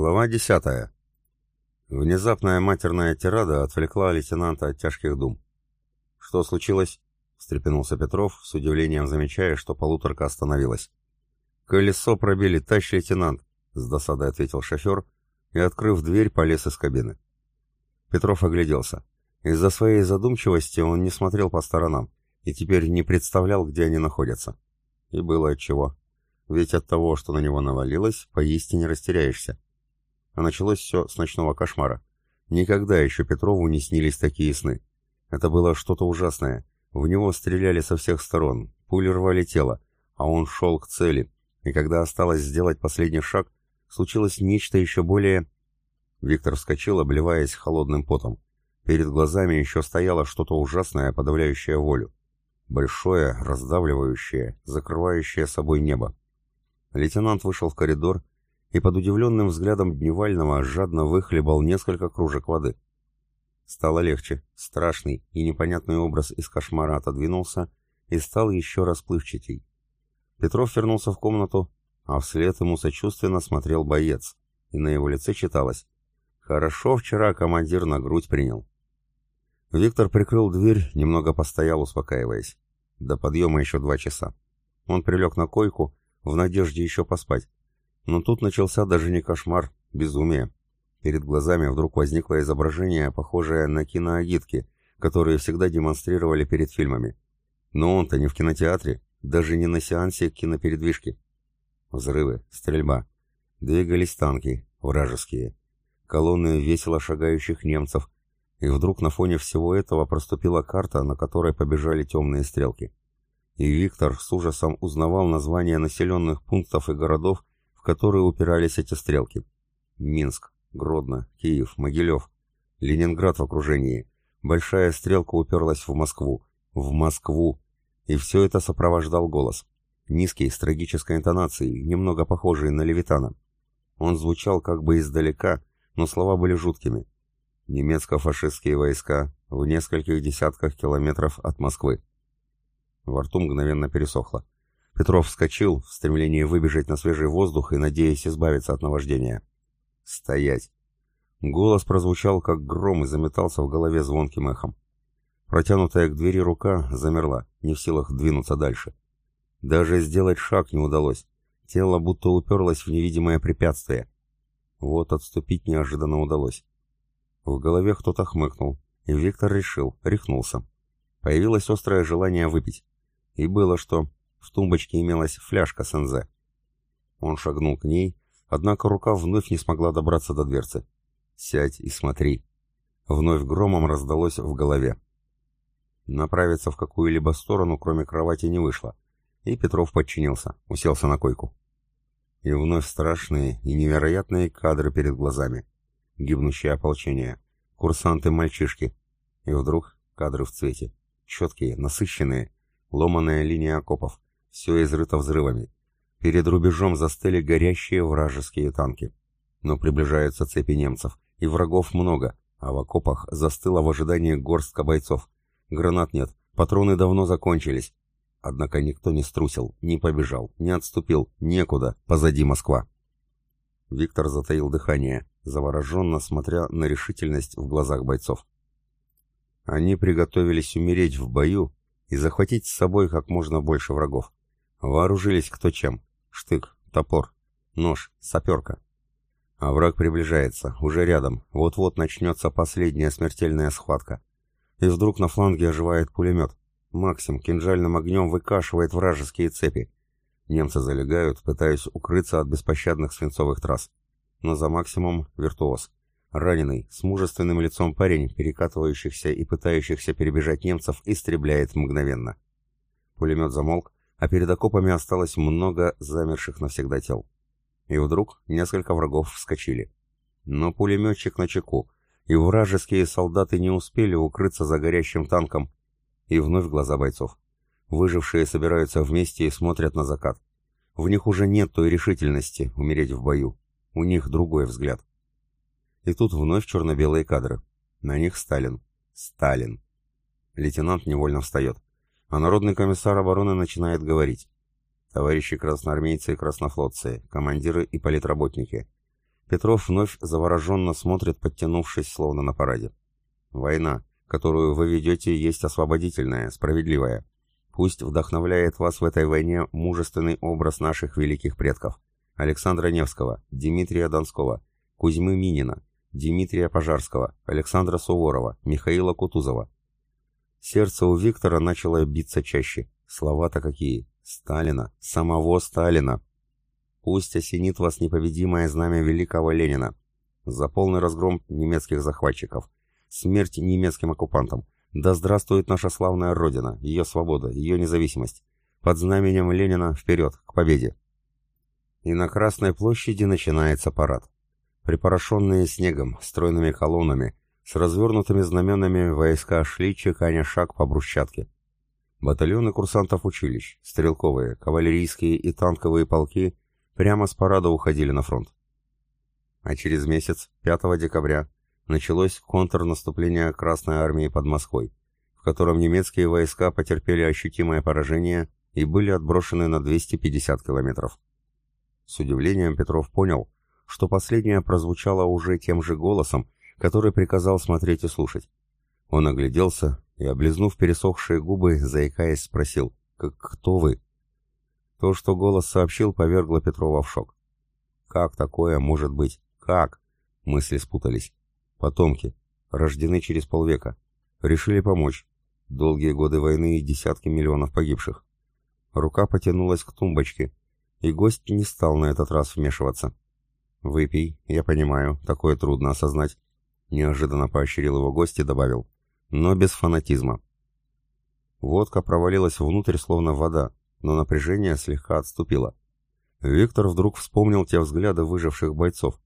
Глава десятая. Внезапная матерная тирада отвлекла лейтенанта от тяжких дум. «Что случилось?» — встрепенулся Петров, с удивлением замечая, что полуторка остановилась. «Колесо пробили, тащ, лейтенант!» — с досадой ответил шофер и, открыв дверь, полез из кабины. Петров огляделся. Из-за своей задумчивости он не смотрел по сторонам и теперь не представлял, где они находятся. И было отчего. Ведь от того, что на него навалилось, поистине растеряешься. А началось все с ночного кошмара. Никогда еще Петрову не снились такие сны. Это было что-то ужасное. В него стреляли со всех сторон, пули рвали тело, а он шел к цели. И когда осталось сделать последний шаг, случилось нечто еще более... Виктор вскочил, обливаясь холодным потом. Перед глазами еще стояло что-то ужасное, подавляющее волю. Большое, раздавливающее, закрывающее собой небо. Лейтенант вышел в коридор и под удивленным взглядом Дневального жадно выхлебал несколько кружек воды. Стало легче, страшный и непонятный образ из кошмара отодвинулся и стал еще расплывчатей. Петров вернулся в комнату, а вслед ему сочувственно смотрел боец, и на его лице читалось «Хорошо вчера командир на грудь принял». Виктор прикрыл дверь, немного постоял, успокаиваясь. До подъема еще два часа. Он прилег на койку, в надежде еще поспать, но тут начался даже не кошмар, безумие. Перед глазами вдруг возникло изображение, похожее на киноагитки, которые всегда демонстрировали перед фильмами. Но он-то не в кинотеатре, даже не на сеансе кинопередвижки. Взрывы, стрельба. Двигались танки, вражеские. Колонны весело шагающих немцев. И вдруг на фоне всего этого проступила карта, на которой побежали темные стрелки. И Виктор с ужасом узнавал названия населенных пунктов и городов, в которые упирались эти стрелки. Минск, Гродно, Киев, Могилев, Ленинград в окружении. Большая стрелка уперлась в Москву. В Москву. И все это сопровождал голос. Низкий, с трагической интонацией, немного похожий на Левитана. Он звучал как бы издалека, но слова были жуткими. Немецко-фашистские войска в нескольких десятках километров от Москвы. Во рту мгновенно пересохло. Петров вскочил в стремлении выбежать на свежий воздух и надеясь избавиться от наваждения. «Стоять!» Голос прозвучал, как гром, и заметался в голове звонким эхом. Протянутая к двери рука замерла, не в силах двинуться дальше. Даже сделать шаг не удалось. Тело будто уперлось в невидимое препятствие. Вот отступить неожиданно удалось. В голове кто-то хмыкнул, и Виктор решил, рехнулся. Появилось острое желание выпить. И было что. В тумбочке имелась фляжка с НЗ. Он шагнул к ней, однако рука вновь не смогла добраться до дверцы. «Сядь и смотри». Вновь громом раздалось в голове. Направиться в какую-либо сторону, кроме кровати, не вышло. И Петров подчинился, уселся на койку. И вновь страшные и невероятные кадры перед глазами. Гибнущее ополчение. Курсанты-мальчишки. И вдруг кадры в цвете. Четкие, насыщенные. Ломаная линия окопов. Все изрыто взрывами. Перед рубежом застыли горящие вражеские танки. Но приближаются цепи немцев, и врагов много, а в окопах застыла в ожидании горстка бойцов. Гранат нет, патроны давно закончились. Однако никто не струсил, не побежал, не отступил, некуда, позади Москва. Виктор затаил дыхание, завороженно смотря на решительность в глазах бойцов. Они приготовились умереть в бою и захватить с собой как можно больше врагов. Вооружились кто чем. Штык, топор, нож, саперка. А враг приближается, уже рядом. Вот-вот начнется последняя смертельная схватка. И вдруг на фланге оживает пулемет. Максим кинжальным огнем выкашивает вражеские цепи. Немцы залегают, пытаясь укрыться от беспощадных свинцовых трасс. Но за Максимум виртуоз. Раненый, с мужественным лицом парень, перекатывающихся и пытающихся перебежать немцев, истребляет мгновенно. Пулемет замолк, а перед окопами осталось много замерших навсегда тел. И вдруг несколько врагов вскочили. Но пулеметчик на чеку, и вражеские солдаты не успели укрыться за горящим танком, и вновь глаза бойцов. Выжившие собираются вместе и смотрят на закат. В них уже нет той решительности умереть в бою. У них другой взгляд. И тут вновь черно-белые кадры. На них Сталин. Сталин. Лейтенант невольно встает. А народный комиссар обороны начинает говорить. Товарищи красноармейцы и краснофлотцы, командиры и политработники. Петров вновь завороженно смотрит, подтянувшись, словно на параде. «Война, которую вы ведете, есть освободительная, справедливая. Пусть вдохновляет вас в этой войне мужественный образ наших великих предков. Александра Невского, Дмитрия Донского, Кузьмы Минина, Дмитрия Пожарского, Александра Суворова, Михаила Кутузова. Сердце у Виктора начало биться чаще. Слова-то какие. Сталина. Самого Сталина. Пусть осенит вас непобедимое знамя великого Ленина. За полный разгром немецких захватчиков. Смерть немецким оккупантам. Да здравствует наша славная Родина, ее свобода, ее независимость. Под знаменем Ленина вперед, к победе. И на Красной площади начинается парад. Припорошенные снегом, стройными колоннами, с развернутыми знаменами войска шли, чеканя шаг по брусчатке. Батальоны курсантов училищ, стрелковые, кавалерийские и танковые полки прямо с парада уходили на фронт. А через месяц, 5 декабря, началось контрнаступление Красной Армии под Москвой, в котором немецкие войска потерпели ощутимое поражение и были отброшены на 250 километров. С удивлением Петров понял, что последнее прозвучало уже тем же голосом, который приказал смотреть и слушать. Он огляделся и, облизнув пересохшие губы, заикаясь, спросил «Как кто вы?» То, что голос сообщил, повергло Петрова в шок. «Как такое может быть? Как?» Мысли спутались. Потомки, рождены через полвека, решили помочь. Долгие годы войны и десятки миллионов погибших. Рука потянулась к тумбочке, и гость не стал на этот раз вмешиваться. «Выпей, я понимаю, такое трудно осознать», — неожиданно поощрил его гость и добавил. «Но без фанатизма». Водка провалилась внутрь, словно вода, но напряжение слегка отступило. Виктор вдруг вспомнил те взгляды выживших бойцов.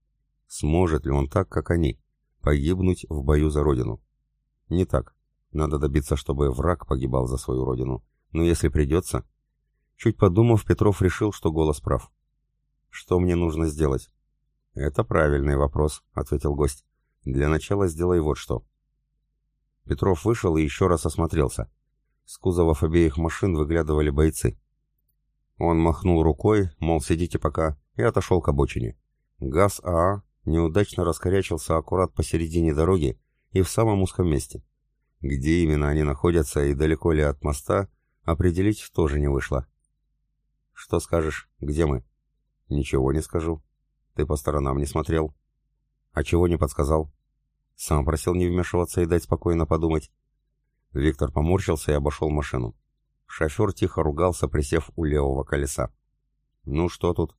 Сможет ли он так, как они? Погибнуть в бою за родину. Не так. Надо добиться, чтобы враг погибал за свою родину. Но если придется... Чуть подумав, Петров решил, что голос прав. «Что мне нужно сделать?» «Это правильный вопрос», — ответил гость. «Для начала сделай вот что». Петров вышел и еще раз осмотрелся. С кузовов обеих машин выглядывали бойцы. Он махнул рукой, мол, сидите пока, и отошел к обочине. ГАЗ АА неудачно раскорячился аккурат посередине дороги и в самом узком месте. Где именно они находятся и далеко ли от моста, определить тоже не вышло. «Что скажешь? Где мы?» «Ничего не скажу. Ты по сторонам не смотрел». «А чего не подсказал?» «Сам просил не вмешиваться и дать спокойно подумать». Виктор поморщился и обошел машину. Шофер тихо ругался, присев у левого колеса. «Ну что тут?»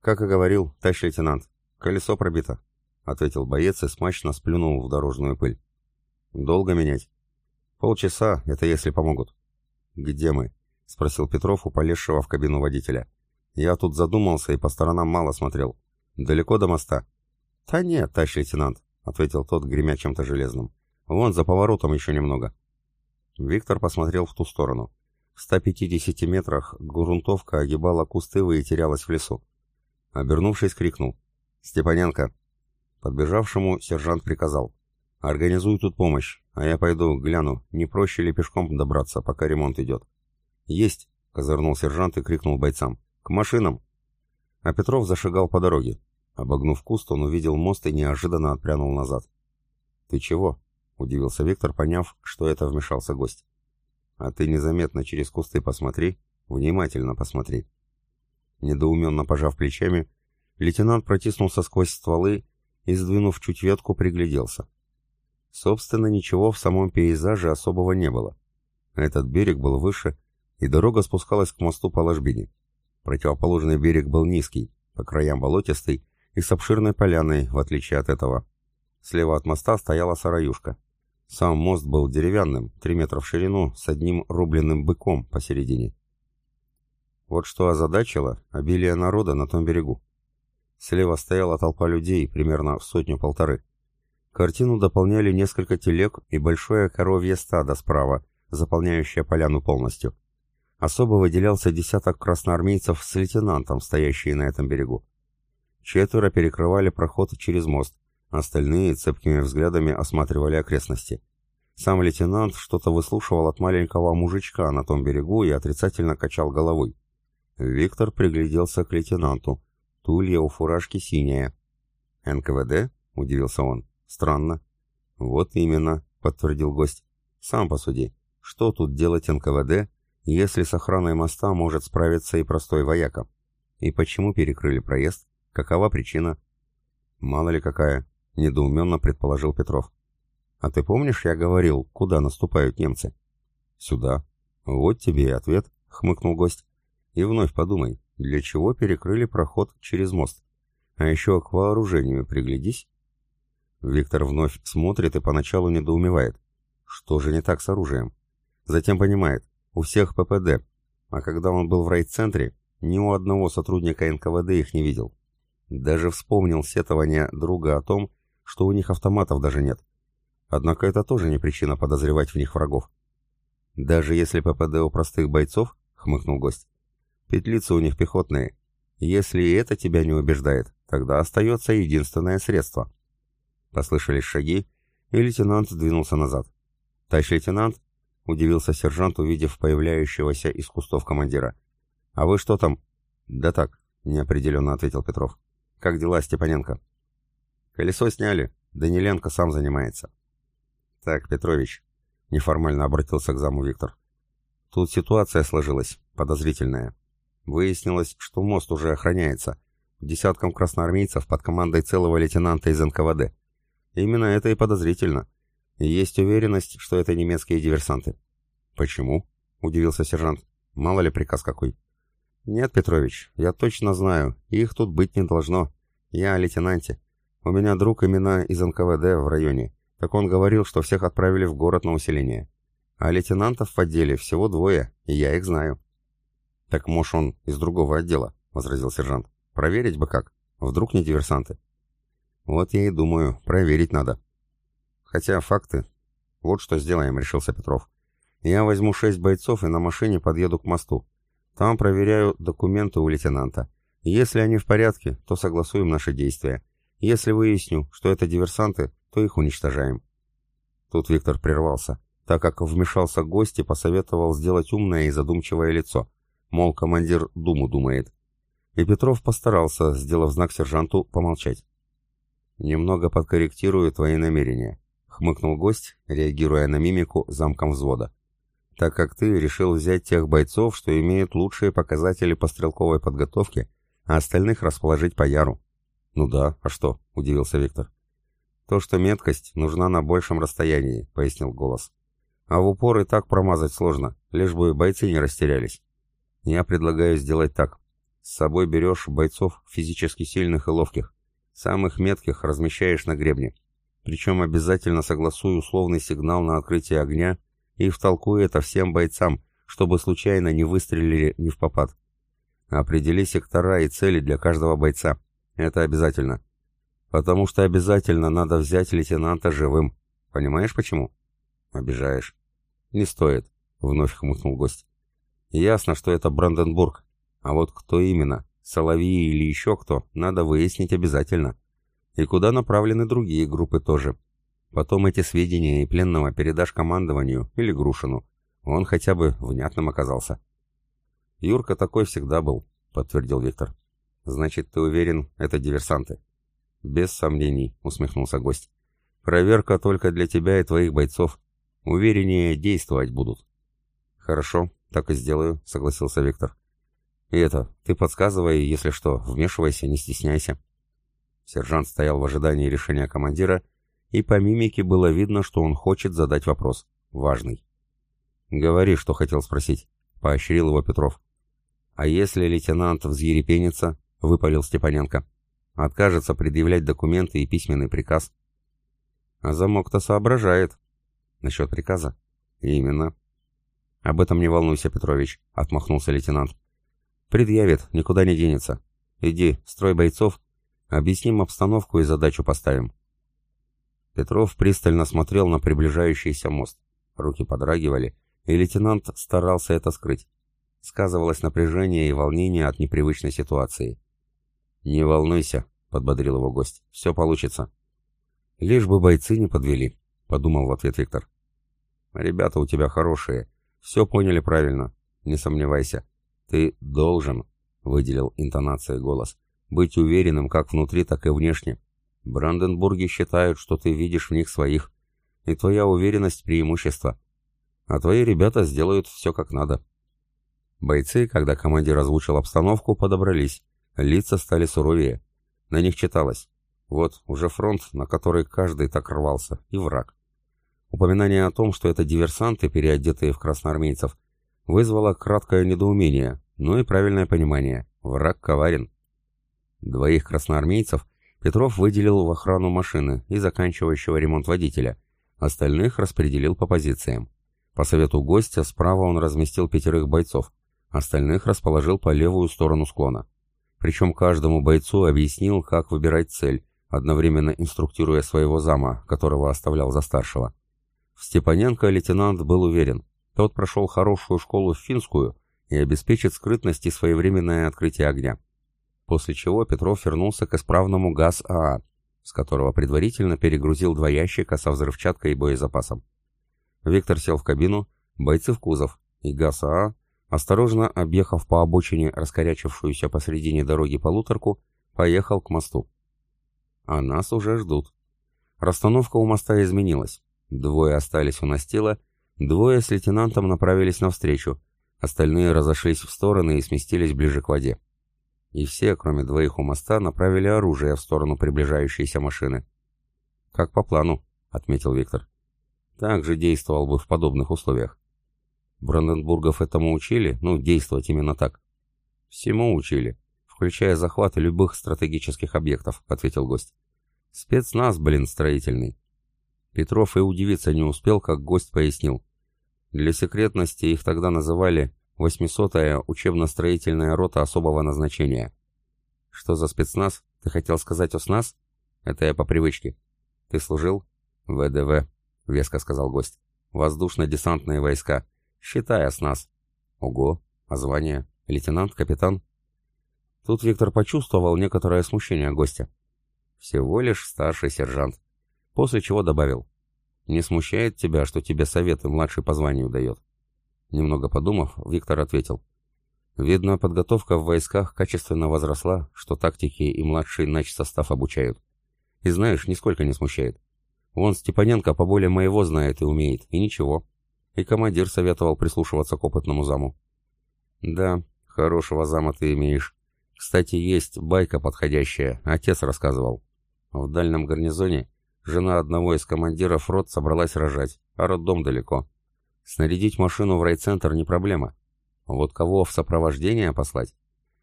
«Как и говорил, товарищ лейтенант, «Колесо пробито», — ответил боец и смачно сплюнул в дорожную пыль. «Долго менять?» «Полчаса, это если помогут». «Где мы?» — спросил Петров у полезшего в кабину водителя. «Я тут задумался и по сторонам мало смотрел. Далеко до моста?» «Да нет, товарищ лейтенант», — ответил тот, гремя чем-то железным. «Вон за поворотом еще немного». Виктор посмотрел в ту сторону. В 150 метрах грунтовка огибала кусты и терялась в лесу. Обернувшись, крикнул. «Степаненко!» Подбежавшему сержант приказал. «Организуй тут помощь, а я пойду гляну, не проще ли пешком добраться, пока ремонт идет». «Есть!» — козырнул сержант и крикнул бойцам. «К машинам!» А Петров зашагал по дороге. Обогнув куст, он увидел мост и неожиданно отпрянул назад. «Ты чего?» — удивился Виктор, поняв, что это вмешался гость. «А ты незаметно через кусты посмотри, внимательно посмотри». Недоуменно пожав плечами, Лейтенант протиснулся сквозь стволы и, сдвинув чуть ветку, пригляделся. Собственно, ничего в самом пейзаже особого не было. Этот берег был выше, и дорога спускалась к мосту по ложбине. Противоположный берег был низкий, по краям болотистый и с обширной поляной, в отличие от этого. Слева от моста стояла сараюшка. Сам мост был деревянным, три метра в ширину, с одним рубленным быком посередине. Вот что озадачило обилие народа на том берегу. Слева стояла толпа людей, примерно в сотню-полторы. Картину дополняли несколько телег и большое коровье стадо справа, заполняющее поляну полностью. Особо выделялся десяток красноармейцев с лейтенантом, стоящие на этом берегу. Четверо перекрывали проход через мост, остальные цепкими взглядами осматривали окрестности. Сам лейтенант что-то выслушивал от маленького мужичка на том берегу и отрицательно качал головой. Виктор пригляделся к лейтенанту. Тулья у фуражки синяя. НКВД? Удивился он. Странно. Вот именно, подтвердил гость. Сам посуди. Что тут делать НКВД, если с охраной моста может справиться и простой вояка? И почему перекрыли проезд? Какова причина? Мало ли какая, недоуменно предположил Петров. А ты помнишь, я говорил, куда наступают немцы? Сюда. Вот тебе и ответ, хмыкнул гость. И вновь подумай, для чего перекрыли проход через мост? А еще к вооружению приглядись. Виктор вновь смотрит и поначалу недоумевает. Что же не так с оружием? Затем понимает, у всех ППД, а когда он был в райцентре, ни у одного сотрудника НКВД их не видел. Даже вспомнил сетование друга о том, что у них автоматов даже нет. Однако это тоже не причина подозревать в них врагов. «Даже если ППД у простых бойцов?» — хмыкнул гость. «Петлицы у них пехотные. Если и это тебя не убеждает, тогда остается единственное средство». Послышались шаги, и лейтенант двинулся назад. «Товарищ лейтенант?» — удивился сержант, увидев появляющегося из кустов командира. «А вы что там?» «Да так», — неопределенно ответил Петров. «Как дела, Степаненко?» «Колесо сняли. Даниленко сам занимается». «Так, Петрович», — неформально обратился к заму Виктор. «Тут ситуация сложилась, подозрительная. Выяснилось, что мост уже охраняется. Десятком красноармейцев под командой целого лейтенанта из НКВД. Именно это и подозрительно. И есть уверенность, что это немецкие диверсанты». «Почему?» — удивился сержант. «Мало ли приказ какой». «Нет, Петрович, я точно знаю, их тут быть не должно. Я лейтенанте. У меня друг имена из НКВД в районе. Так он говорил, что всех отправили в город на усиление. А лейтенантов в отделе всего двое, и я их знаю». «Так, может, он из другого отдела», — возразил сержант. «Проверить бы как. Вдруг не диверсанты». «Вот я и думаю, проверить надо». «Хотя факты...» «Вот что сделаем», — решился Петров. «Я возьму шесть бойцов и на машине подъеду к мосту. Там проверяю документы у лейтенанта. Если они в порядке, то согласуем наши действия. Если выясню, что это диверсанты, то их уничтожаем. Тут Виктор прервался, так как вмешался гость и посоветовал сделать умное и задумчивое лицо. Мол, командир думу думает. И Петров постарался, сделав знак сержанту, помолчать. «Немного подкорректирую твои намерения», — хмыкнул гость, реагируя на мимику замком взвода так как ты решил взять тех бойцов, что имеют лучшие показатели по стрелковой подготовке, а остальных расположить по яру. Ну да, а что? удивился Виктор. То, что меткость нужна на большем расстоянии, пояснил голос. А в упор и так промазать сложно, лишь бы бойцы не растерялись. Я предлагаю сделать так. С собой берешь бойцов физически сильных и ловких. Самых метких размещаешь на гребне. Причем обязательно согласуй условный сигнал на открытие огня и втолкуй это всем бойцам, чтобы случайно не выстрелили не в попад. Определи сектора и цели для каждого бойца. Это обязательно. Потому что обязательно надо взять лейтенанта живым. Понимаешь почему? Обижаешь. Не стоит, вновь хмыкнул гость. Ясно, что это Бранденбург. А вот кто именно, Соловьи или еще кто, надо выяснить обязательно. И куда направлены другие группы тоже. Потом эти сведения и пленного передашь командованию или Грушину. Он хотя бы внятным оказался. Юрка такой всегда был, подтвердил Виктор. Значит, ты уверен, это диверсанты? Без сомнений, усмехнулся гость. Проверка только для тебя и твоих бойцов. Увереннее действовать будут. Хорошо, так и сделаю, согласился Виктор. И это, ты подсказывай, если что, вмешивайся, не стесняйся. Сержант стоял в ожидании решения командира и по мимике было видно, что он хочет задать вопрос. Важный. «Говори, что хотел спросить», — поощрил его Петров. «А если лейтенант взъерепенится?» — выпалил Степаненко. «Откажется предъявлять документы и письменный приказ». «А замок-то соображает». «Насчет приказа?» «Именно». «Об этом не волнуйся, Петрович», — отмахнулся лейтенант. «Предъявит, никуда не денется. Иди, строй бойцов, объясним обстановку и задачу поставим. Петров пристально смотрел на приближающийся мост. Руки подрагивали, и лейтенант старался это скрыть. Сказывалось напряжение и волнение от непривычной ситуации. «Не волнуйся», — подбодрил его гость, — «все получится». «Лишь бы бойцы не подвели», — подумал в ответ Виктор. «Ребята у тебя хорошие, все поняли правильно, не сомневайся. Ты должен», — выделил интонацией голос, — «быть уверенным как внутри, так и внешне. Бранденбурги считают, что ты видишь в них своих, и твоя уверенность – преимущество. А твои ребята сделают все как надо. Бойцы, когда командир озвучил обстановку, подобрались. Лица стали суровее. На них читалось. Вот, уже фронт, на который каждый так рвался, и враг. Упоминание о том, что это диверсанты, переодетые в красноармейцев, вызвало краткое недоумение, но и правильное понимание. Враг коварен. Двоих красноармейцев Петров выделил в охрану машины и заканчивающего ремонт водителя. Остальных распределил по позициям. По совету гостя справа он разместил пятерых бойцов. Остальных расположил по левую сторону склона. Причем каждому бойцу объяснил, как выбирать цель, одновременно инструктируя своего зама, которого оставлял за старшего. В Степаненко лейтенант был уверен, тот прошел хорошую школу финскую и обеспечит скрытность и своевременное открытие огня. После чего Петров вернулся к исправному ГАЗ-АА, с которого предварительно перегрузил два ящика со взрывчаткой и боезапасом. Виктор сел в кабину, бойцы в кузов, и ГАЗ-АА, осторожно объехав по обочине раскорячившуюся посредине дороги полуторку, поехал к мосту. А нас уже ждут. Расстановка у моста изменилась. Двое остались у настила, двое с лейтенантом направились навстречу, остальные разошлись в стороны и сместились ближе к воде. И все, кроме двоих у моста, направили оружие в сторону приближающейся машины. «Как по плану», — отметил Виктор. «Так же действовал бы в подобных условиях». Бранденбургов этому учили, ну, действовать именно так. «Всему учили, включая захваты любых стратегических объектов», — ответил гость. «Спецназ, блин, строительный. Петров и удивиться не успел, как гость пояснил. Для секретности их тогда называли «800-я учебно-строительная рота особого назначения». «Что за спецназ? Ты хотел сказать ОСНАС?» «Это я по привычке». «Ты служил?» «ВДВ», — веско сказал гость. «Воздушно-десантные войска. Считай ОСНАС». «Ого! А звание? Лейтенант? Капитан?» Тут Виктор почувствовал некоторое смущение гостя. «Всего лишь старший сержант», После чего добавил. «Не смущает тебя, что тебе советы младший по званию дает?» Немного подумав, Виктор ответил. «Видно, подготовка в войсках качественно возросла, что тактики и младший начсостав обучают. И знаешь, нисколько не смущает. Вон Степаненко поболее моего знает и умеет, и ничего. И командир советовал прислушиваться к опытному заму». «Да, хорошего зама ты имеешь. Кстати, есть байка подходящая, отец рассказывал. В дальнем гарнизоне Жена одного из командиров рот собралась рожать, а роддом далеко. Снарядить машину в райцентр не проблема. Вот кого в сопровождение послать?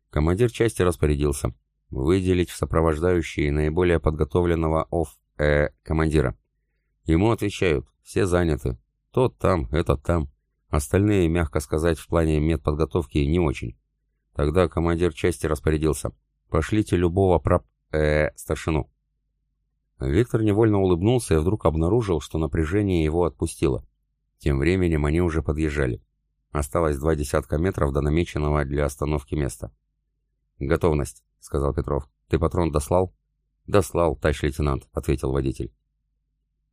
Командир части распорядился. Выделить в сопровождающие наиболее подготовленного ОФ, э, командира. Ему отвечают, все заняты. Тот там, этот там. Остальные, мягко сказать, в плане медподготовки не очень. Тогда командир части распорядился. Пошлите любого прап... э, старшину. Виктор невольно улыбнулся и вдруг обнаружил, что напряжение его отпустило. Тем временем они уже подъезжали. Осталось два десятка метров до намеченного для остановки места. «Готовность», — сказал Петров. «Ты патрон дослал?» «Дослал, товарищ лейтенант», — ответил водитель.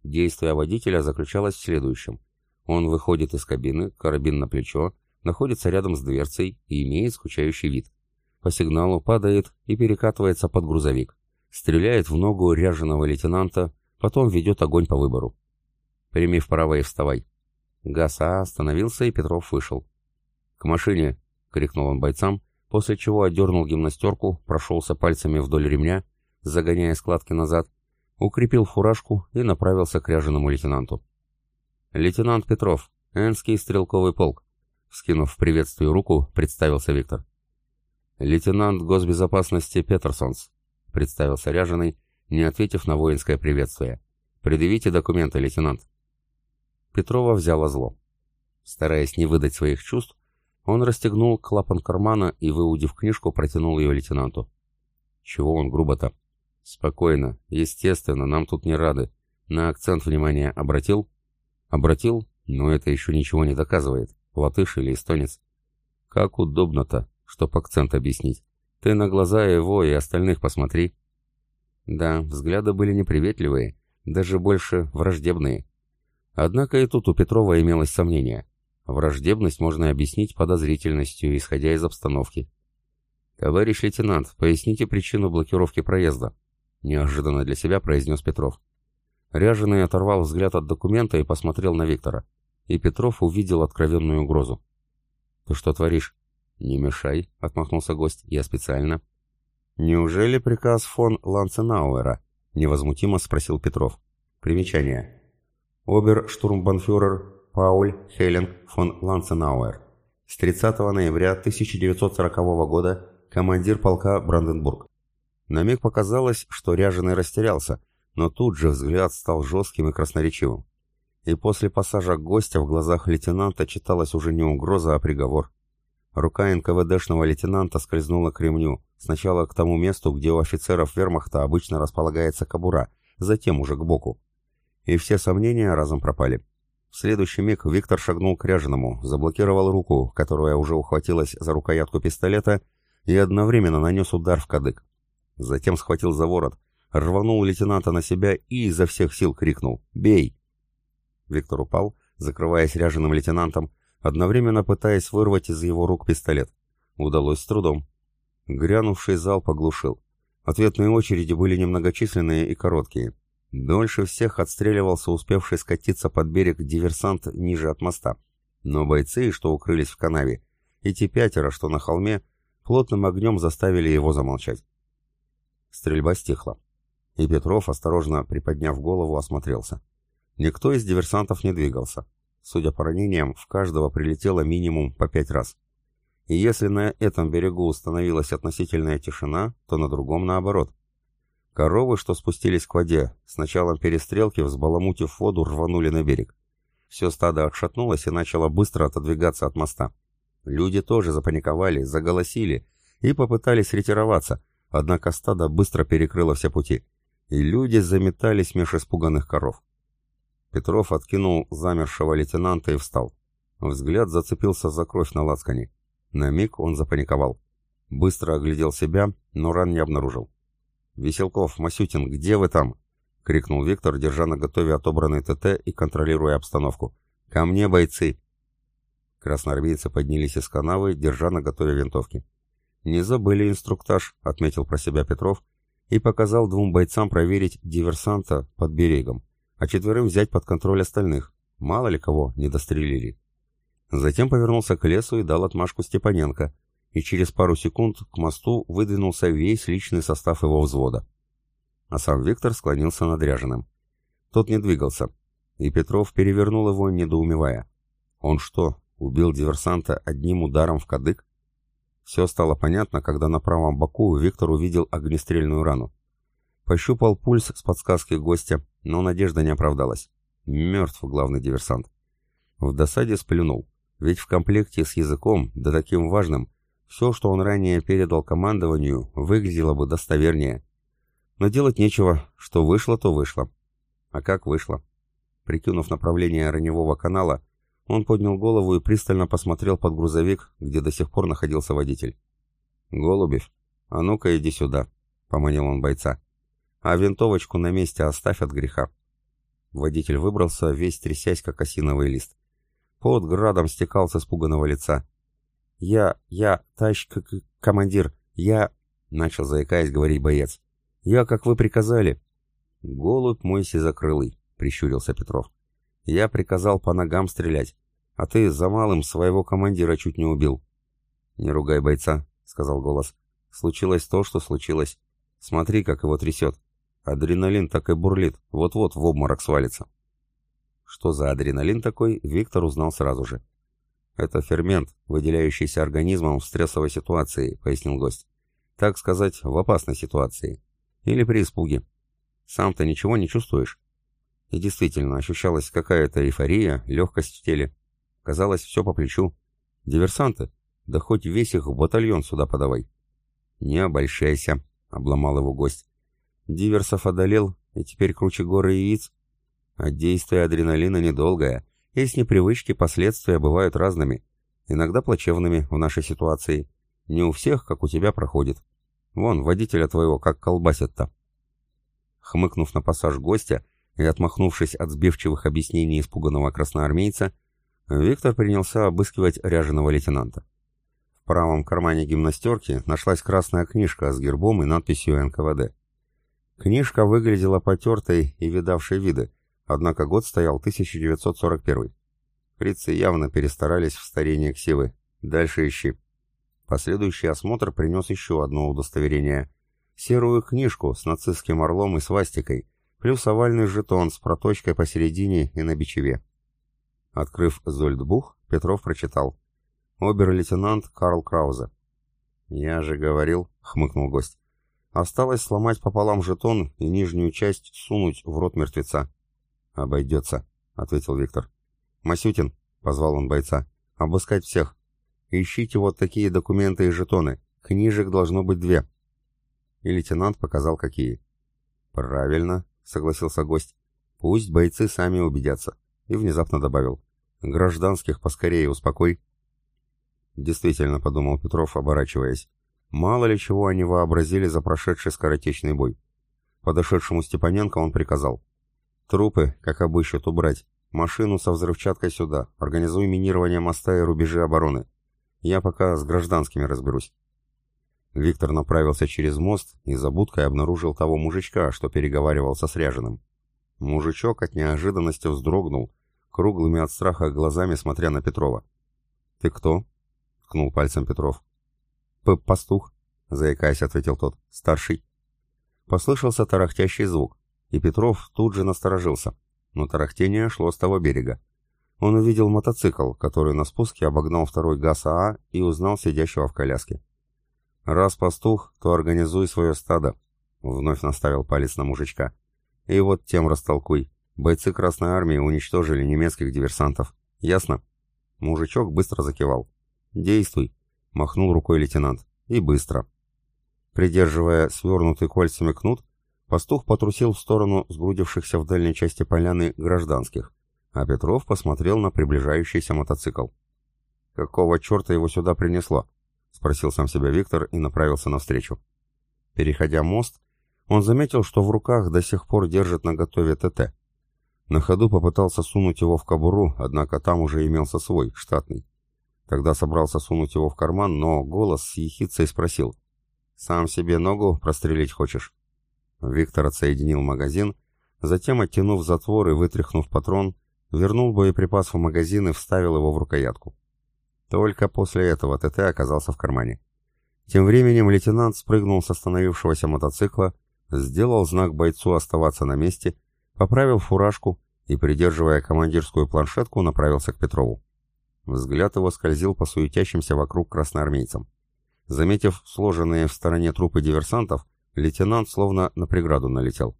Действие водителя заключалось в следующем. Он выходит из кабины, карабин на плечо, находится рядом с дверцей и имеет скучающий вид. По сигналу падает и перекатывается под грузовик стреляет в ногу ряженого лейтенанта, потом ведет огонь по выбору. «Прими вправо и вставай». Газ А остановился, и Петров вышел. «К машине!» — крикнул он бойцам, после чего отдернул гимнастерку, прошелся пальцами вдоль ремня, загоняя складки назад, укрепил фуражку и направился к ряженому лейтенанту. «Лейтенант Петров, Энский стрелковый полк», — вскинув в приветствие руку, представился Виктор. «Лейтенант госбезопасности Петерсонс», представился ряженый, не ответив на воинское приветствие. «Предъявите документы, лейтенант». Петрова взяла зло. Стараясь не выдать своих чувств, он расстегнул клапан кармана и, выудив книжку, протянул ее лейтенанту. «Чего он грубо-то?» «Спокойно. Естественно, нам тут не рады. На акцент внимания обратил?» «Обратил? Но это еще ничего не доказывает. Латыш или эстонец?» «Как удобно-то, чтоб акцент объяснить. Ты на глаза его и остальных посмотри. Да, взгляды были неприветливые, даже больше враждебные. Однако и тут у Петрова имелось сомнение. Враждебность можно объяснить подозрительностью, исходя из обстановки. «Товарищ лейтенант, поясните причину блокировки проезда». неожиданно для себя произнес Петров. Ряженый оторвал взгляд от документа и посмотрел на Виктора. И Петров увидел откровенную угрозу. «Ты что творишь?» «Не мешай», — отмахнулся гость, — «я специально». «Неужели приказ фон Ланценауэра?» — невозмутимо спросил Петров. Примечание. Оберштурмбанфюрер Пауль Хеллинг фон Ланценауэр. С 30 ноября 1940 года командир полка Бранденбург. На миг показалось, что Ряженый растерялся, но тут же взгляд стал жестким и красноречивым. И после пассажа гостя в глазах лейтенанта читалась уже не угроза, а приговор. Рука НКВДшного лейтенанта скользнула к ремню, сначала к тому месту, где у офицеров вермахта обычно располагается кобура, затем уже к боку. И все сомнения разом пропали. В следующий миг Виктор шагнул к Ряженому, заблокировал руку, которая уже ухватилась за рукоятку пистолета, и одновременно нанес удар в кадык. Затем схватил за ворот, рванул лейтенанта на себя и изо всех сил крикнул «Бей!». Виктор упал, закрываясь ряженым лейтенантом, одновременно пытаясь вырвать из его рук пистолет. Удалось с трудом. Грянувший зал поглушил. Ответные очереди были немногочисленные и короткие. Дольше всех отстреливался успевший скатиться под берег диверсант ниже от моста. Но бойцы, что укрылись в канаве, и те пятеро, что на холме, плотным огнем заставили его замолчать. Стрельба стихла. И Петров, осторожно приподняв голову, осмотрелся. Никто из диверсантов не двигался. Судя по ранениям, в каждого прилетело минимум по пять раз. И если на этом берегу установилась относительная тишина, то на другом наоборот. Коровы, что спустились к воде, с началом перестрелки, взбаламутив воду, рванули на берег. Все стадо отшатнулось и начало быстро отодвигаться от моста. Люди тоже запаниковали, заголосили и попытались ретироваться, однако стадо быстро перекрыло все пути, и люди заметались меж испуганных коров. Петров откинул замершего лейтенанта и встал. Взгляд зацепился за кровь на лацкане. На миг он запаниковал. Быстро оглядел себя, но ран не обнаружил. «Веселков, Масютин, где вы там?» — крикнул Виктор, держа на готове отобранный ТТ и контролируя обстановку. «Ко мне, бойцы!» Красноармейцы поднялись из канавы, держа на готове винтовки. «Не забыли инструктаж», — отметил про себя Петров и показал двум бойцам проверить диверсанта под берегом а четверым взять под контроль остальных. Мало ли кого не дострелили. Затем повернулся к лесу и дал отмашку Степаненко, и через пару секунд к мосту выдвинулся весь личный состав его взвода. А сам Виктор склонился над ряженым. Тот не двигался, и Петров перевернул его, недоумевая. Он что, убил диверсанта одним ударом в кадык? Все стало понятно, когда на правом боку Виктор увидел огнестрельную рану. Пощупал пульс с подсказки гостя, но надежда не оправдалась. Мертв главный диверсант. В досаде сплюнул, ведь в комплекте с языком, да таким важным, все, что он ранее передал командованию, выглядело бы достовернее. Но делать нечего, что вышло, то вышло. А как вышло? Прикинув направление раневого канала, он поднял голову и пристально посмотрел под грузовик, где до сих пор находился водитель. «Голубев, а ну-ка иди сюда», — поманил он бойца а винтовочку на месте оставь от греха. Водитель выбрался, весь трясясь, как осиновый лист. Под градом стекал с испуганного лица. «Я, я, товарищ командир, я...» — начал заикаясь говорить боец. «Я, как вы приказали». «Голубь мой сизокрылый», — прищурился Петров. «Я приказал по ногам стрелять, а ты за малым своего командира чуть не убил». «Не ругай бойца», — сказал голос. «Случилось то, что случилось. Смотри, как его трясет. Адреналин так и бурлит, вот-вот в обморок свалится. Что за адреналин такой, Виктор узнал сразу же. «Это фермент, выделяющийся организмом в стрессовой ситуации», — пояснил гость. «Так сказать, в опасной ситуации. Или при испуге. Сам-то ничего не чувствуешь?» И действительно, ощущалась какая-то эйфория, легкость в теле. Казалось, все по плечу. Диверсанты? Да хоть весь их в батальон сюда подавай. «Не обольщайся», — обломал его гость. Диверсов одолел, и теперь круче горы яиц. А действие адреналина недолгое, и с непривычки последствия бывают разными, иногда плачевными в нашей ситуации. Не у всех, как у тебя, проходит. Вон, водителя твоего как колбасит-то. Хмыкнув на пассаж гостя и отмахнувшись от сбивчивых объяснений испуганного красноармейца, Виктор принялся обыскивать ряженого лейтенанта. В правом кармане гимнастерки нашлась красная книжка с гербом и надписью НКВД. Книжка выглядела потертой и видавшей виды, однако год стоял 1941. Фрицы явно перестарались в старении ксивы. Дальше ищи. Последующий осмотр принес еще одно удостоверение. Серую книжку с нацистским орлом и свастикой, плюс овальный жетон с проточкой посередине и на бичеве. Открыв Зольдбух, Петров прочитал. Обер-лейтенант Карл Краузе. «Я же говорил», — хмыкнул гость. «Осталось сломать пополам жетон и нижнюю часть сунуть в рот мертвеца». «Обойдется», — ответил Виктор. «Масютин», — позвал он бойца, — «обыскать всех. Ищите вот такие документы и жетоны. Книжек должно быть две». И лейтенант показал, какие. «Правильно», — согласился гость. «Пусть бойцы сами убедятся». И внезапно добавил. «Гражданских поскорее успокой». Действительно, подумал Петров, оборачиваясь. Мало ли чего они вообразили за прошедший скоротечный бой. Подошедшему Степаненко он приказал. «Трупы, как обыщут, убрать. Машину со взрывчаткой сюда. Организуй минирование моста и рубежи обороны. Я пока с гражданскими разберусь». Виктор направился через мост и за будкой обнаружил того мужичка, что переговаривался с ряженым. Мужичок от неожиданности вздрогнул, круглыми от страха глазами смотря на Петрова. «Ты кто?» — ткнул пальцем Петров. «П «Пастух», — заикаясь, ответил тот. «Старший». Послышался тарахтящий звук, и Петров тут же насторожился, но тарахтение шло с того берега. Он увидел мотоцикл, который на спуске обогнал второй ГАЗ-АА и узнал сидящего в коляске. «Раз пастух, то организуй свое стадо», — вновь наставил палец на мужичка. «И вот тем растолкуй. Бойцы Красной Армии уничтожили немецких диверсантов. Ясно?» Мужичок быстро закивал. «Действуй!» — махнул рукой лейтенант. «И быстро!» Придерживая свернутый кольцами кнут, пастух потрусил в сторону сгрудившихся в дальней части поляны гражданских, а Петров посмотрел на приближающийся мотоцикл. «Какого черта его сюда принесло?» — спросил сам себя Виктор и направился навстречу. Переходя мост, он заметил, что в руках до сих пор держит наготове ТТ. На ходу попытался сунуть его в кобуру, однако там уже имелся свой, штатный. Тогда собрался сунуть его в карман, но голос с ехицей спросил. «Сам себе ногу прострелить хочешь?» Виктор отсоединил магазин, затем, оттянув затвор и вытряхнув патрон, вернул боеприпас в магазин и вставил его в рукоятку. Только после этого ТТ оказался в кармане. Тем временем лейтенант спрыгнул с остановившегося мотоцикла, сделал знак бойцу оставаться на месте, поправил фуражку и, придерживая командирскую планшетку, направился к Петрову. Взгляд его скользил по суетящимся вокруг красноармейцам. Заметив сложенные в стороне трупы диверсантов, лейтенант словно на преграду налетел.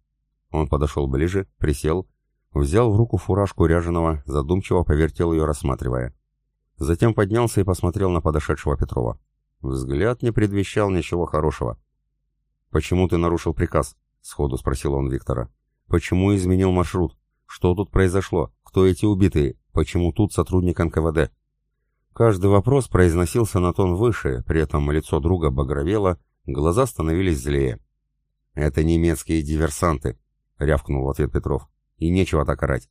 Он подошел ближе, присел, взял в руку фуражку ряженого, задумчиво повертел ее, рассматривая. Затем поднялся и посмотрел на подошедшего Петрова. Взгляд не предвещал ничего хорошего. «Почему ты нарушил приказ?» — сходу спросил он Виктора. «Почему изменил маршрут? Что тут произошло? Кто эти убитые? Почему тут сотрудник НКВД?» Каждый вопрос произносился на тон выше, при этом лицо друга багровело, глаза становились злее. «Это немецкие диверсанты», — рявкнул в ответ Петров. «И нечего так орать».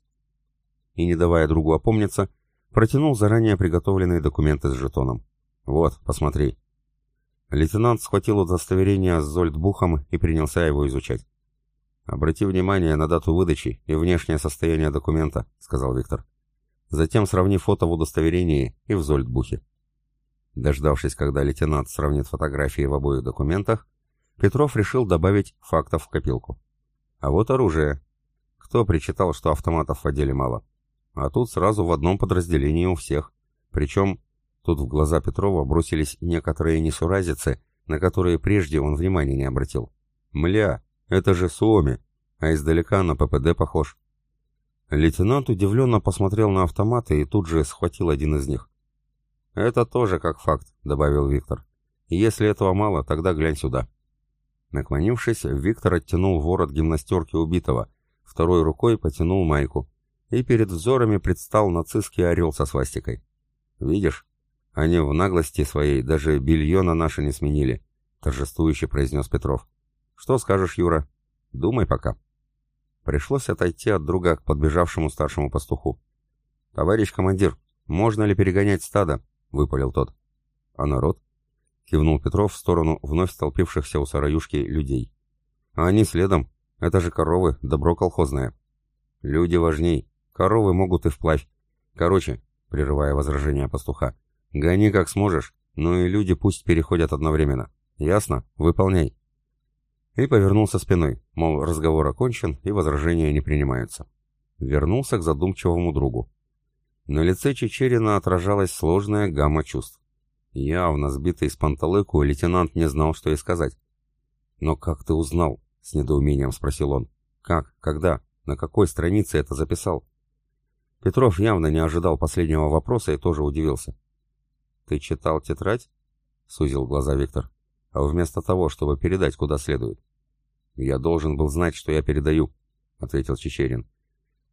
И, не давая другу опомниться, протянул заранее приготовленные документы с жетоном. «Вот, посмотри». Лейтенант схватил удостоверение с зольдбухом и принялся его изучать. «Обрати внимание на дату выдачи и внешнее состояние документа», — сказал Виктор. Затем сравни фото в удостоверении и в Зольдбухе. Дождавшись, когда лейтенант сравнит фотографии в обоих документах, Петров решил добавить фактов в копилку. А вот оружие. Кто причитал, что автоматов в отделе мало? А тут сразу в одном подразделении у всех. Причем тут в глаза Петрова бросились некоторые несуразицы, на которые прежде он внимания не обратил. Мля, это же Суоми, а издалека на ППД похож. Лейтенант удивленно посмотрел на автоматы и тут же схватил один из них. «Это тоже как факт», — добавил Виктор. «Если этого мало, тогда глянь сюда». Наклонившись, Виктор оттянул ворот гимнастерки убитого, второй рукой потянул майку, и перед взорами предстал нацистский орел со свастикой. «Видишь, они в наглости своей даже белье на наше не сменили», — торжествующе произнес Петров. «Что скажешь, Юра? Думай пока». Пришлось отойти от друга к подбежавшему старшему пастуху. «Товарищ командир, можно ли перегонять стадо?» — выпалил тот. «А народ?» — кивнул Петров в сторону вновь столпившихся у сараюшки людей. «А они следом», Это же коровы, добро колхозное. Люди важней. Коровы могут и вплавь. Короче, прерывая возражение пастуха, гони как сможешь, но и люди пусть переходят одновременно. Ясно? Выполняй. И повернулся спиной, мол, разговор окончен и возражения не принимаются. Вернулся к задумчивому другу. На лице Чечерина отражалась сложная гамма чувств. Явно сбитый с панталыку, лейтенант не знал, что и сказать. «Но как ты узнал?» — с недоумением спросил он. «Как? Когда? На какой странице это записал?» Петров явно не ожидал последнего вопроса и тоже удивился. «Ты читал тетрадь?» — сузил глаза Виктор. «А вместо того, чтобы передать куда следует». «Я должен был знать, что я передаю», — ответил Чечерин.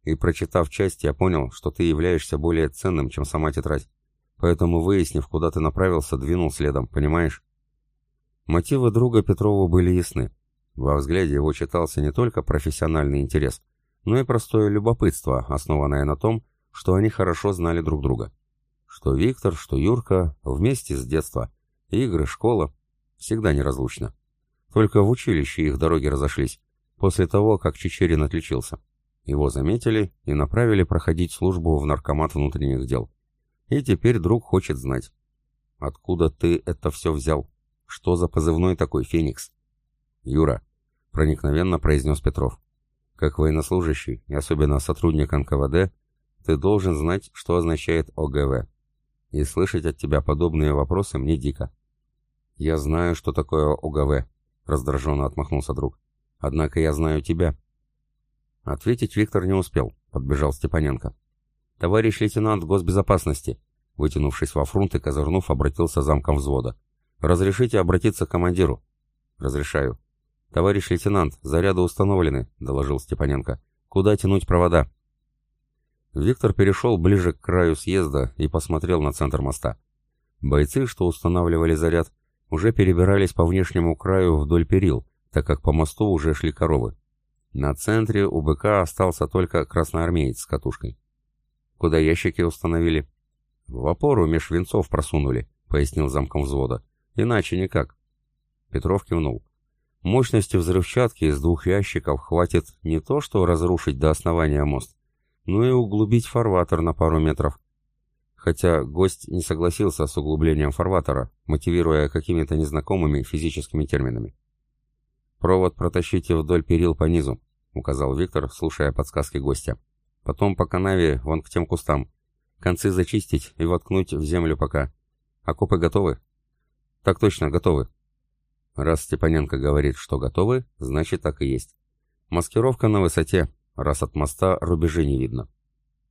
«И прочитав часть, я понял, что ты являешься более ценным, чем сама тетрадь. Поэтому, выяснив, куда ты направился, двинул следом, понимаешь?» Мотивы друга Петрову были ясны. Во взгляде его читался не только профессиональный интерес, но и простое любопытство, основанное на том, что они хорошо знали друг друга. Что Виктор, что Юрка вместе с детства. Игры, школа. Всегда неразлучно. Только в училище их дороги разошлись, после того, как Чечерин отличился. Его заметили и направили проходить службу в наркомат внутренних дел. И теперь друг хочет знать. «Откуда ты это все взял? Что за позывной такой, Феникс?» «Юра», — проникновенно произнес Петров. Как военнослужащий, и особенно сотрудник НКВД, ты должен знать, что означает ОГВ. И слышать от тебя подобные вопросы мне дико. Я знаю, что такое ОГВ, раздраженно отмахнулся друг. Однако я знаю тебя. Ответить Виктор не успел, подбежал Степаненко. Товарищ лейтенант госбезопасности, вытянувшись во фрунт и козырнув, обратился замком взвода. Разрешите обратиться к командиру? Разрешаю. «Товарищ лейтенант, заряды установлены», — доложил Степаненко. «Куда тянуть провода?» Виктор перешел ближе к краю съезда и посмотрел на центр моста. Бойцы, что устанавливали заряд, уже перебирались по внешнему краю вдоль перил, так как по мосту уже шли коровы. На центре у БК остался только красноармеец с катушкой. «Куда ящики установили?» «В опору меж венцов просунули», — пояснил замком взвода. «Иначе никак». Петров кивнул. Мощности взрывчатки из двух ящиков хватит не то что разрушить до основания мост, но и углубить фарватер на пару метров. Хотя гость не согласился с углублением фарватера, мотивируя какими-то незнакомыми физическими терминами. «Провод протащите вдоль перил по низу», — указал Виктор, слушая подсказки гостя. «Потом по канаве вон к тем кустам. Концы зачистить и воткнуть в землю пока. Окопы готовы?» «Так точно, готовы», Раз Степаненко говорит, что готовы, значит так и есть. Маскировка на высоте, раз от моста рубежи не видно.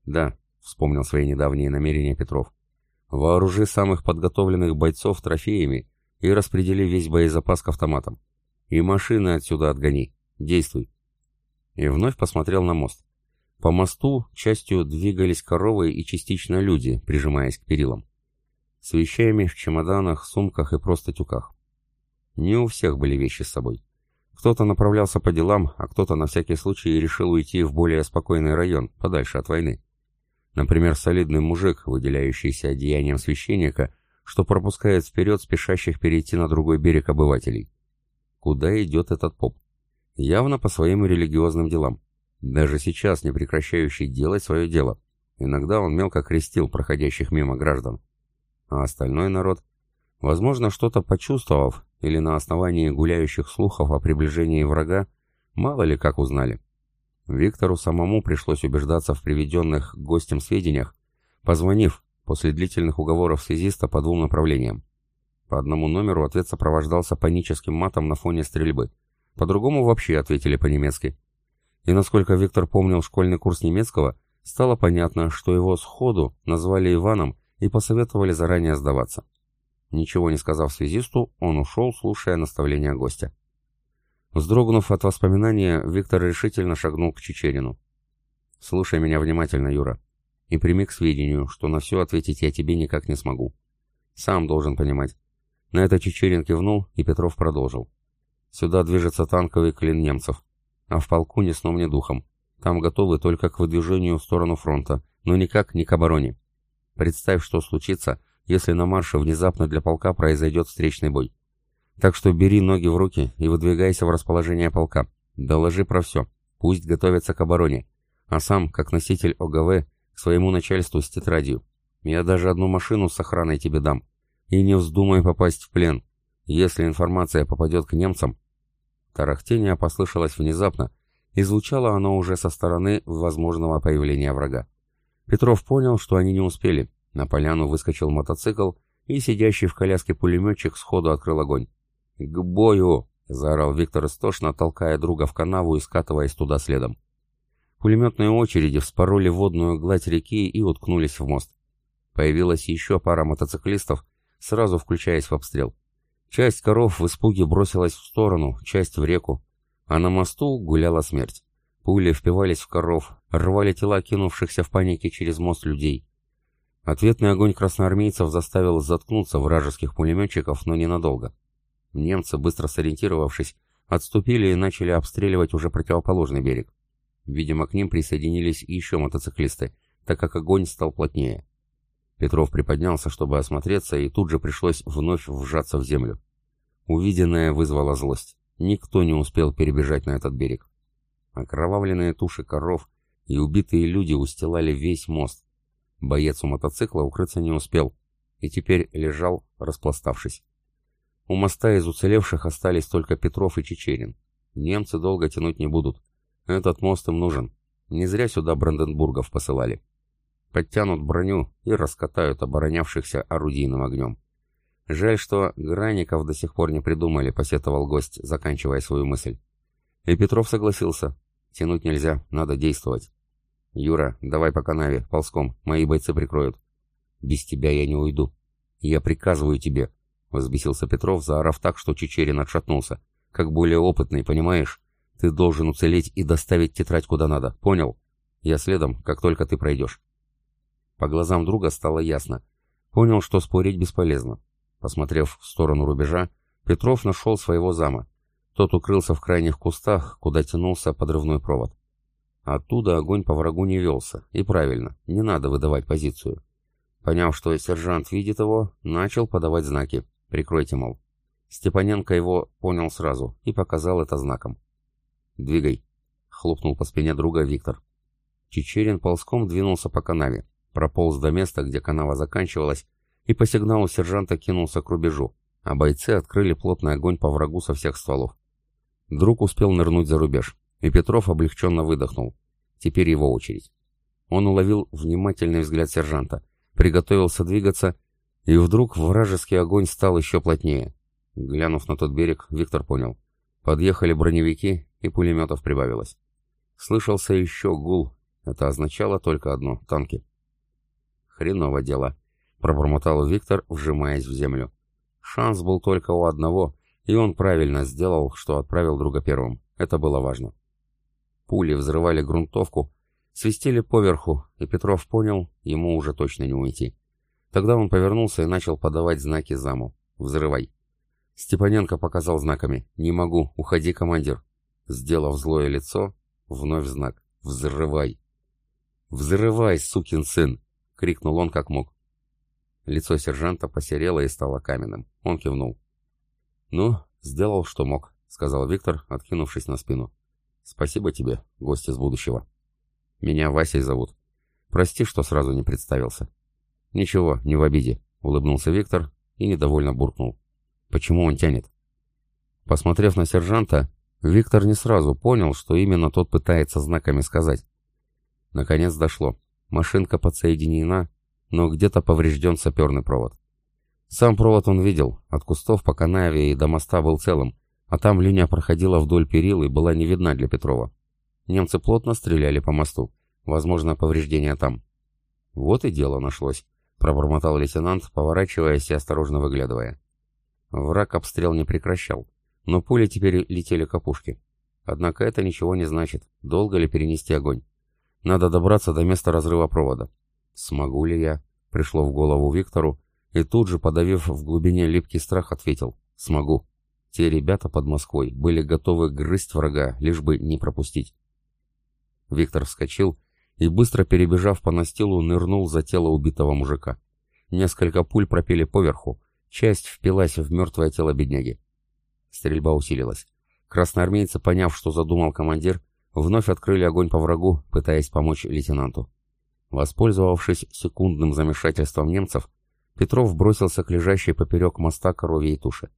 Да, вспомнил свои недавние намерения Петров. Вооружи самых подготовленных бойцов трофеями и распредели весь боезапас к автоматам. И машины отсюда отгони. Действуй. И вновь посмотрел на мост. По мосту частью двигались коровы и частично люди, прижимаясь к перилам. С вещами в чемоданах, сумках и просто тюках. Не у всех были вещи с собой. Кто-то направлялся по делам, а кто-то на всякий случай решил уйти в более спокойный район, подальше от войны. Например, солидный мужик, выделяющийся одеянием священника, что пропускает вперед спешащих перейти на другой берег обывателей. Куда идет этот поп? Явно по своим религиозным делам. Даже сейчас не прекращающий делать свое дело. Иногда он мелко крестил проходящих мимо граждан. А остальной народ, возможно, что-то почувствовав, или на основании гуляющих слухов о приближении врага, мало ли как узнали. Виктору самому пришлось убеждаться в приведенных гостям сведениях, позвонив после длительных уговоров связиста по двум направлениям. По одному номеру ответ сопровождался паническим матом на фоне стрельбы, по другому вообще ответили по-немецки. И насколько Виктор помнил школьный курс немецкого, стало понятно, что его сходу назвали Иваном и посоветовали заранее сдаваться. Ничего не сказав связисту, он ушел, слушая наставления гостя. Вздрогнув от воспоминания, Виктор решительно шагнул к Чечерину. «Слушай меня внимательно, Юра, и прими к сведению, что на все ответить я тебе никак не смогу. Сам должен понимать». На это Чечерин кивнул, и Петров продолжил. «Сюда движется танковый клин немцев, а в полку ни сном, ни духом. Там готовы только к выдвижению в сторону фронта, но никак не к обороне. Представь, что случится, если на марше внезапно для полка произойдет встречный бой. Так что бери ноги в руки и выдвигайся в расположение полка. Доложи про все. Пусть готовятся к обороне. А сам, как носитель ОГВ, к своему начальству с тетрадью. Я даже одну машину с охраной тебе дам. И не вздумай попасть в плен. Если информация попадет к немцам... Тарахтение послышалось внезапно, и звучало оно уже со стороны возможного появления врага. Петров понял, что они не успели. На поляну выскочил мотоцикл, и сидящий в коляске пулеметчик сходу открыл огонь. «К бою!» — заорал Виктор истошно, толкая друга в канаву и скатываясь туда следом. Пулеметные очереди вспороли водную гладь реки и уткнулись в мост. Появилась еще пара мотоциклистов, сразу включаясь в обстрел. Часть коров в испуге бросилась в сторону, часть в реку, а на мосту гуляла смерть. Пули впивались в коров, рвали тела кинувшихся в панике через мост людей. Ответный огонь красноармейцев заставил заткнуться вражеских пулеметчиков, но ненадолго. Немцы, быстро сориентировавшись, отступили и начали обстреливать уже противоположный берег. Видимо, к ним присоединились еще мотоциклисты, так как огонь стал плотнее. Петров приподнялся, чтобы осмотреться, и тут же пришлось вновь вжаться в землю. Увиденное вызвало злость. Никто не успел перебежать на этот берег. Окровавленные туши коров и убитые люди устилали весь мост. Боец у мотоцикла укрыться не успел и теперь лежал, распластавшись. У моста из уцелевших остались только Петров и Чечерин. Немцы долго тянуть не будут. Этот мост им нужен. Не зря сюда Бранденбургов посылали. Подтянут броню и раскатают оборонявшихся орудийным огнем. Жаль, что Граников до сих пор не придумали, посетовал гость, заканчивая свою мысль. И Петров согласился. Тянуть нельзя, надо действовать. Юра, давай по канаве, ползком, мои бойцы прикроют. Без тебя я не уйду. Я приказываю тебе, возбесился Петров, заорав так, что Чечерин отшатнулся. Как более опытный, понимаешь? Ты должен уцелеть и доставить тетрадь куда надо, понял? Я следом, как только ты пройдешь. По глазам друга стало ясно. Понял, что спорить бесполезно. Посмотрев в сторону рубежа, Петров нашел своего зама. Тот укрылся в крайних кустах, куда тянулся подрывной провод. Оттуда огонь по врагу не велся. И правильно, не надо выдавать позицию. Поняв, что сержант видит его, начал подавать знаки. «Прикройте, мол». Степаненко его понял сразу и показал это знаком. «Двигай», — хлопнул по спине друга Виктор. Чечерин ползком двинулся по канаве, прополз до места, где канава заканчивалась, и по сигналу сержанта кинулся к рубежу, а бойцы открыли плотный огонь по врагу со всех стволов. Друг успел нырнуть за рубеж, и Петров облегченно выдохнул. Теперь его очередь. Он уловил внимательный взгляд сержанта, приготовился двигаться, и вдруг вражеский огонь стал еще плотнее. Глянув на тот берег, Виктор понял. Подъехали броневики, и пулеметов прибавилось. Слышался еще гул. Это означало только одно — танки. Хреново дело пробормотал Виктор, вжимаясь в землю. Шанс был только у одного, и он правильно сделал, что отправил друга первым. Это было важно. Пули взрывали грунтовку, свистели поверху, и Петров понял, ему уже точно не уйти. Тогда он повернулся и начал подавать знаки заму. «Взрывай!» Степаненко показал знаками. «Не могу, уходи, командир!» Сделав злое лицо, вновь знак. «Взрывай!» «Взрывай, сукин сын!» — крикнул он как мог. Лицо сержанта посерело и стало каменным. Он кивнул. «Ну, сделал, что мог», — сказал Виктор, откинувшись на спину. «Спасибо тебе, гость из будущего. Меня Васей зовут. Прости, что сразу не представился». «Ничего, не в обиде», — улыбнулся Виктор и недовольно буркнул. «Почему он тянет?» Посмотрев на сержанта, Виктор не сразу понял, что именно тот пытается знаками сказать. Наконец дошло. Машинка подсоединена, но где-то поврежден саперный провод. Сам провод он видел, от кустов по канаве и до моста был целым, а там линия проходила вдоль перил и была не видна для Петрова. Немцы плотно стреляли по мосту. Возможно, повреждения там. Вот и дело нашлось, пробормотал лейтенант, поворачиваясь и осторожно выглядывая. Враг обстрел не прекращал, но пули теперь летели к опушке. Однако это ничего не значит, долго ли перенести огонь. Надо добраться до места разрыва провода. «Смогу ли я?» — пришло в голову Виктору, и тут же, подавив в глубине липкий страх, ответил «Смогу». Те ребята под Москвой были готовы грызть врага, лишь бы не пропустить. Виктор вскочил и, быстро перебежав по настилу, нырнул за тело убитого мужика. Несколько пуль пропели поверху, часть впилась в мертвое тело бедняги. Стрельба усилилась. Красноармейцы, поняв, что задумал командир, вновь открыли огонь по врагу, пытаясь помочь лейтенанту. Воспользовавшись секундным замешательством немцев, Петров бросился к лежащей поперек моста коровьей туши.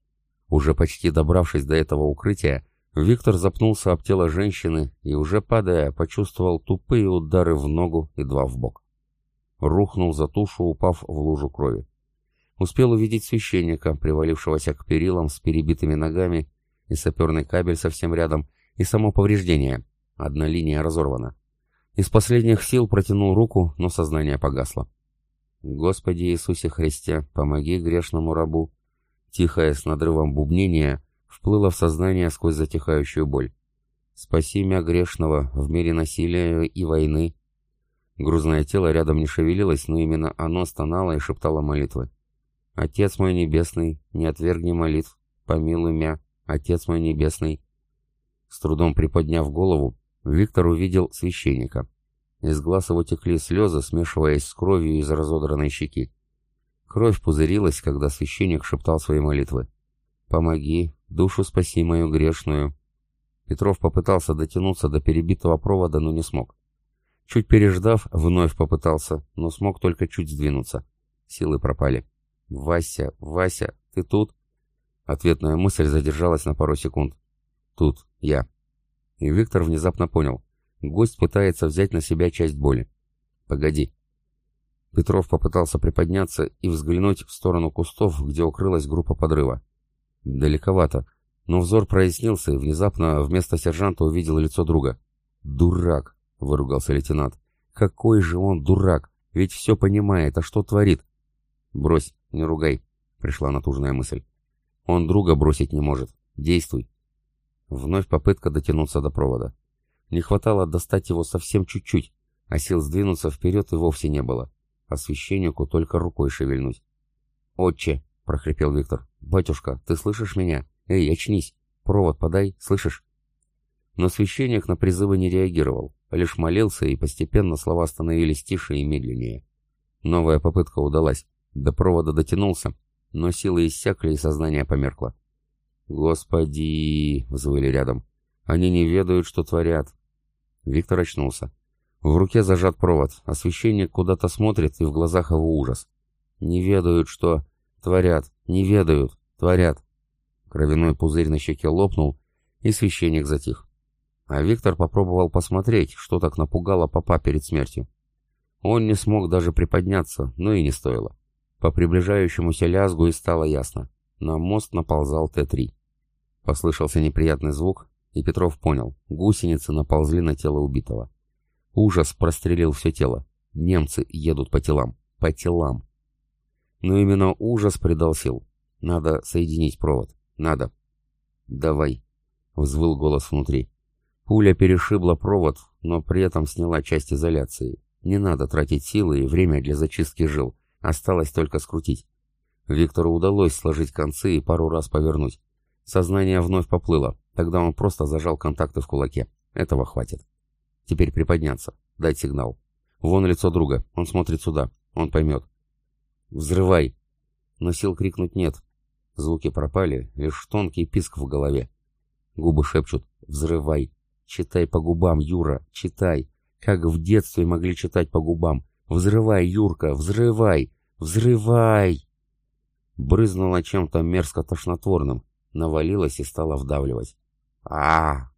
Уже почти добравшись до этого укрытия, Виктор запнулся об тело женщины и, уже падая, почувствовал тупые удары в ногу и два в бок. Рухнул за тушу, упав в лужу крови. Успел увидеть священника, привалившегося к перилам с перебитыми ногами, и саперный кабель совсем рядом, и само повреждение. Одна линия разорвана. Из последних сил протянул руку, но сознание погасло. «Господи Иисусе Христе, помоги грешному рабу!» Тихое с надрывом бубнение вплыло в сознание сквозь затихающую боль. «Спаси меня грешного в мире насилия и войны!» Грузное тело рядом не шевелилось, но именно оно стонало и шептало молитвы. «Отец мой небесный, не отвергни молитв, помилуй мя, Отец мой небесный!» С трудом приподняв голову, Виктор увидел священника. Из глаз его текли слезы, смешиваясь с кровью из разодранной щеки. Кровь пузырилась, когда священник шептал свои молитвы. «Помоги, душу спаси мою грешную». Петров попытался дотянуться до перебитого провода, но не смог. Чуть переждав, вновь попытался, но смог только чуть сдвинуться. Силы пропали. «Вася, Вася, ты тут?» Ответная мысль задержалась на пару секунд. «Тут, я». И Виктор внезапно понял. Гость пытается взять на себя часть боли. «Погоди». Петров попытался приподняться и взглянуть в сторону кустов, где укрылась группа подрыва. Далековато, но взор прояснился, и внезапно вместо сержанта увидел лицо друга. «Дурак!» — выругался лейтенант. «Какой же он дурак! Ведь все понимает, а что творит?» «Брось, не ругай», — пришла натужная мысль. «Он друга бросить не может. Действуй». Вновь попытка дотянуться до провода. Не хватало достать его совсем чуть-чуть, а сил сдвинуться вперед и вовсе не было. А священнику только рукой шевельнуть. «Отче!» — прохрипел Виктор. «Батюшка, ты слышишь меня? Эй, очнись! Провод подай, слышишь?» Но священник на призывы не реагировал, лишь молился, и постепенно слова становились тише и медленнее. Новая попытка удалась. До провода дотянулся, но силы иссякли и сознание померкло. «Господи!» — взвыли рядом. «Они не ведают, что творят!» Виктор очнулся. В руке зажат провод, а куда-то смотрит, и в глазах его ужас. «Не ведают, что...» «Творят! Не ведают! Творят!» Кровяной пузырь на щеке лопнул, и священник затих. А Виктор попробовал посмотреть, что так напугало папа перед смертью. Он не смог даже приподняться, но и не стоило. По приближающемуся лязгу и стало ясно. На мост наползал Т-3. Послышался неприятный звук, и Петров понял. Гусеницы наползли на тело убитого. Ужас прострелил все тело. Немцы едут по телам. По телам. Но именно ужас придал сил. Надо соединить провод. Надо. «Давай», — взвыл голос внутри. Пуля перешибла провод, но при этом сняла часть изоляции. Не надо тратить силы и время для зачистки жил. Осталось только скрутить. Виктору удалось сложить концы и пару раз повернуть. Сознание вновь поплыло. Тогда он просто зажал контакты в кулаке. Этого хватит. Теперь приподняться. Дать сигнал. Вон лицо друга. Он смотрит сюда. Он поймет. «Взрывай!» Но сил крикнуть нет. Звуки пропали, лишь тонкий писк в голове. Губы шепчут «Взрывай!» «Читай по губам, Юра, читай!» Как в детстве могли читать по губам. «Взрывай, Юрка, взрывай! Взрывай!» Брызнуло чем-то мерзко тошнотворным, навалилась и стала вдавливать. а, -а, -а